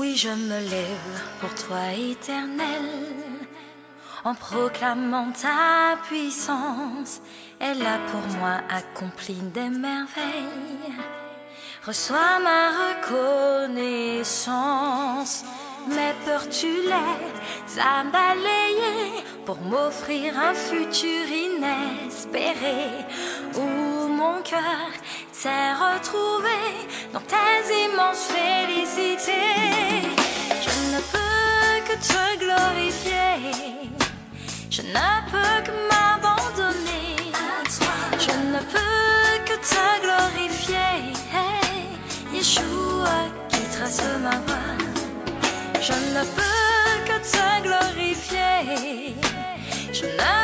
Oui, je me lève pour toi éternel, en proclamant ta puissance. Elle a pour moi accompli des merveilles. Reçois ma reconnaissance. Mes peurs, tu les as balayées pour m'offrir un futur inespéré où mon cœur s'est retrouvé dans tes immenses félicités. Te glorifier, je ne peux que m'abandonner. Je ne peux que te glorifier, Yeshua qui trace ma voie. Je ne peux que te glorifier, je ne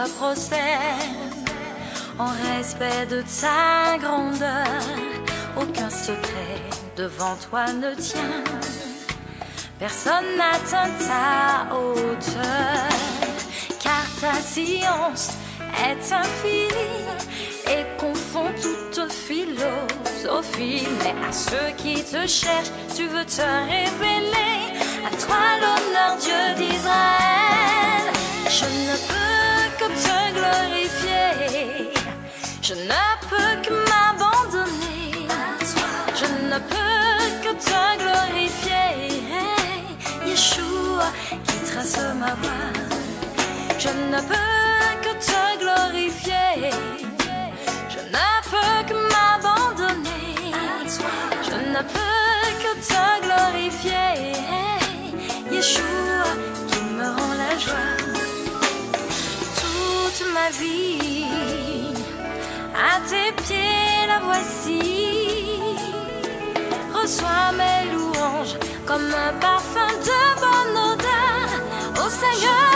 me prosterne en respect de ta grandeur. Aucun secret devant toi ne tient. Personne n'atteint ta hauteur, car ta science est infinie et confond toute philosophie. Mais à ceux qui te cherchent, tu veux te révéler. À toi l'honneur, Dieu d'Israël. Je ne peux Je ne peux que m'abandonner. Je ne peux que te glorifier. Yeshua qui trace ma voie. Je ne peux que te glorifier. Je ne peux que m'abandonner. Je ne peux que te glorifier. Tes pieds la voici. Reçois mes louanges comme un parfum de bonne odeur au Seigneur.